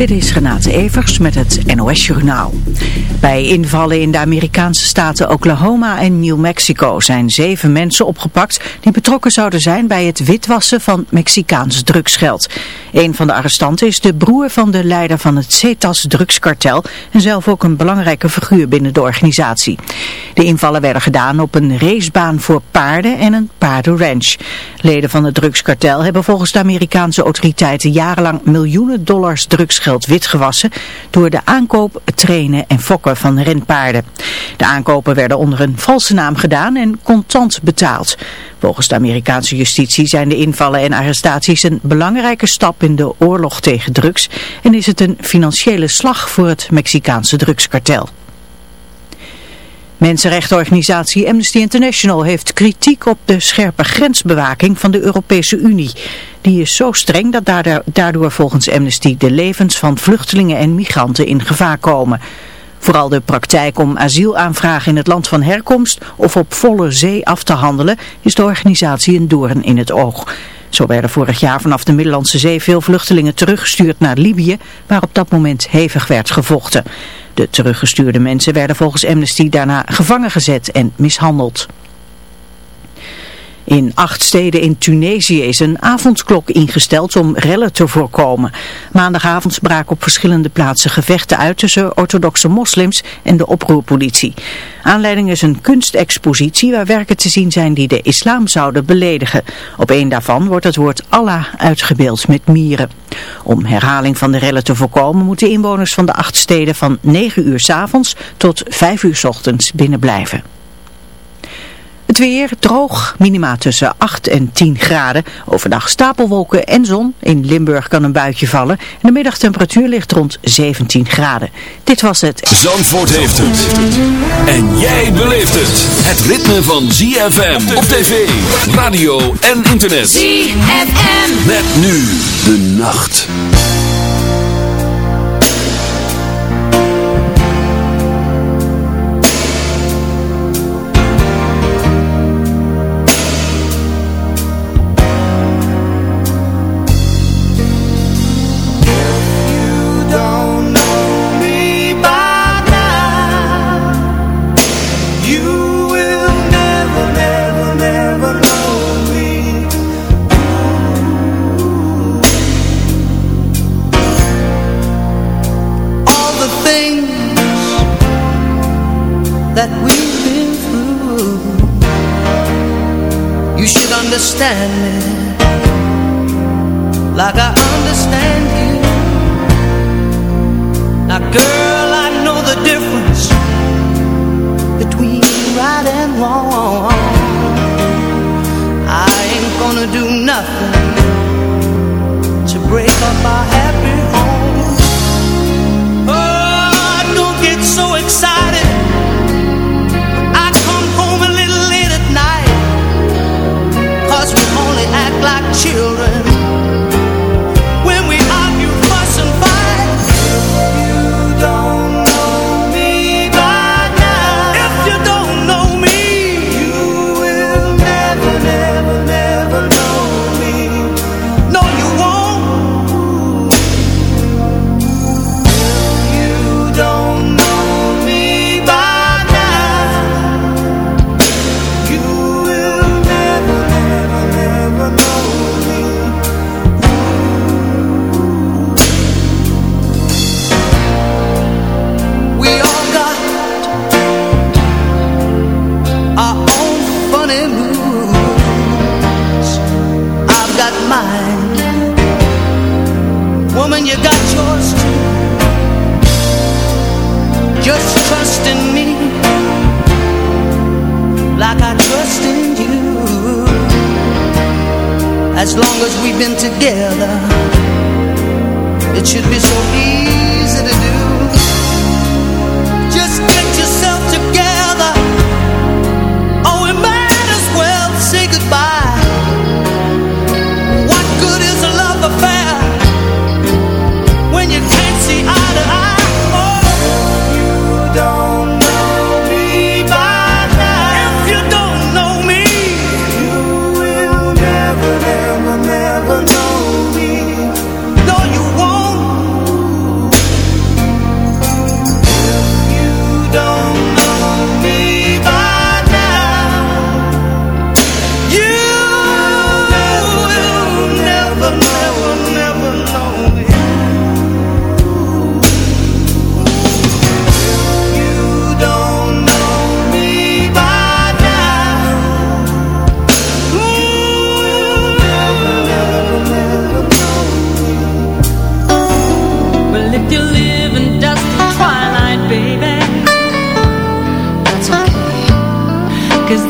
Dit is Renate Evers met het NOS Journaal. Bij invallen in de Amerikaanse staten Oklahoma en New Mexico zijn zeven mensen opgepakt die betrokken zouden zijn bij het witwassen van Mexicaans drugsgeld. Een van de arrestanten is de broer van de leider van het CETAS drugskartel en zelf ook een belangrijke figuur binnen de organisatie. De invallen werden gedaan op een racebaan voor paarden en een paardenranch. Leden van het drugskartel hebben volgens de Amerikaanse autoriteiten jarenlang miljoenen dollars drugsgeld geld witgewassen door de aankoop, trainen en fokken van renpaarden. De aankopen werden onder een valse naam gedaan en contant betaald. Volgens de Amerikaanse justitie zijn de invallen en arrestaties een belangrijke stap in de oorlog tegen drugs en is het een financiële slag voor het Mexicaanse drugskartel. Mensenrechtenorganisatie Amnesty International heeft kritiek op de scherpe grensbewaking van de Europese Unie. Die is zo streng dat daardoor volgens Amnesty de levens van vluchtelingen en migranten in gevaar komen. Vooral de praktijk om asielaanvragen in het land van herkomst of op volle zee af te handelen is de organisatie een doorn in het oog. Zo werden vorig jaar vanaf de Middellandse Zee veel vluchtelingen teruggestuurd naar Libië, waar op dat moment hevig werd gevochten. De teruggestuurde mensen werden volgens Amnesty daarna gevangen gezet en mishandeld. In acht steden in Tunesië is een avondklok ingesteld om rellen te voorkomen. Maandagavond braken op verschillende plaatsen gevechten uit tussen orthodoxe moslims en de oproerpolitie. Aanleiding is een kunstexpositie waar werken te zien zijn die de islam zouden beledigen. Op een daarvan wordt het woord Allah uitgebeeld met mieren. Om herhaling van de rellen te voorkomen moeten inwoners van de acht steden van 9 uur s avonds tot 5 uur s ochtends binnen blijven. Het weer droog, minima tussen 8 en 10 graden. Overdag stapelwolken en zon. In Limburg kan een buitje vallen. En de middagtemperatuur ligt rond 17 graden. Dit was het. Zandvoort heeft het. En jij beleeft het. Het ritme van ZFM op tv, radio en internet. ZFM. Met nu de nacht.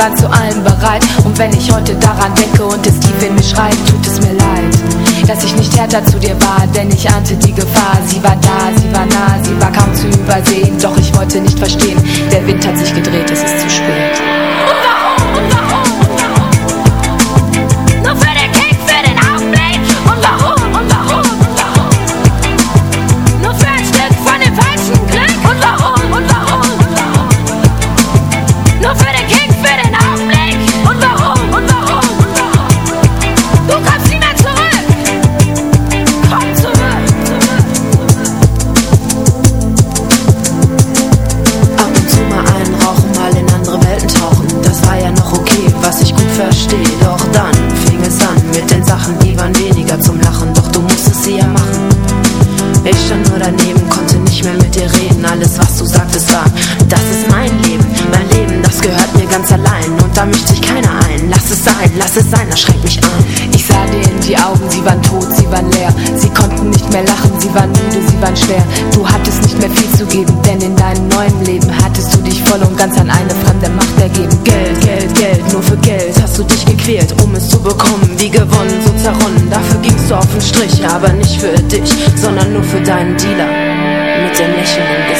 Waren zu allem bereit. Und wenn ich heute daran denke und es tief in mich schreit, tut es mir leid dass ich nicht härter zu dir war, denn ich ahnte die Gefahr. Sie war da, sie war nah, sie war kaum zu übersehen, doch ich wollte nicht verstehen, der Wind hat sich gedreht, der Macht ergeben. Geld, Geld, Geld, nur für Geld hast du dich gequält, um es zu bekommen. Wie gewonnen, so zerronnen, dafür gingst du auf den Strich, aber nicht für dich, sondern nur für deinen Dealer mit dem lächelnden Gesicht.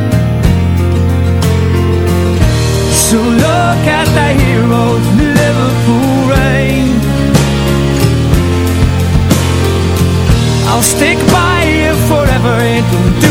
So look at the heroes Liverpool rain. I'll stick by you forever and do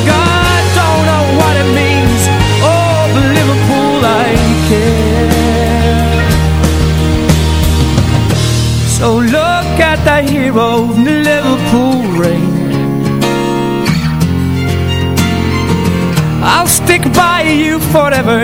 road in the Liverpool rain. I'll stick by you forever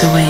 the way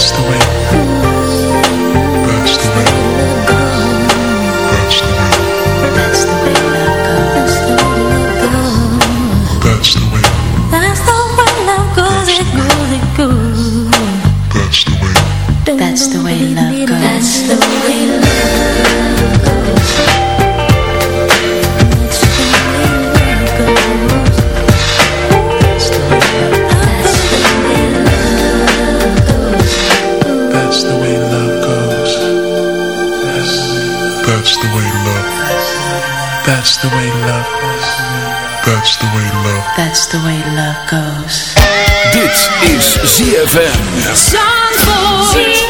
that's the way the way love. That's the way love goes. Dit is ZFM. Zandvoort.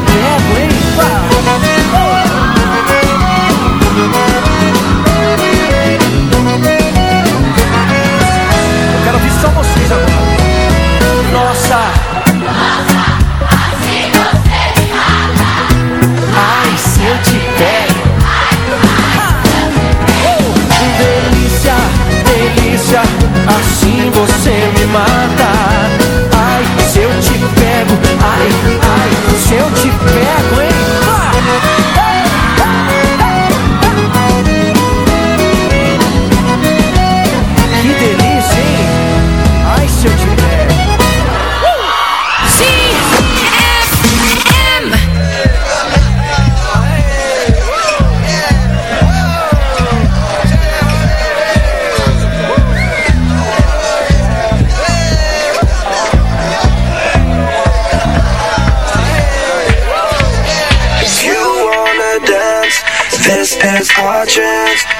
de ferro, hein?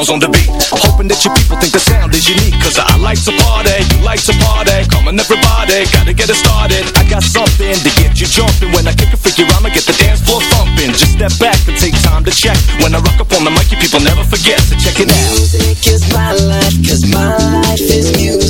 bombs on the beat. Hoping that your people think the sound is unique. Cause I like to party, you like to party. Come on, everybody, gotta get it started. I got something to get you jumping. When I kick a freaky rhyme, I get the dance floor thumping. Just step back and take time to check. When I rock up on the mic, you people never forget. So check it out. Music is my life, cause my life is music.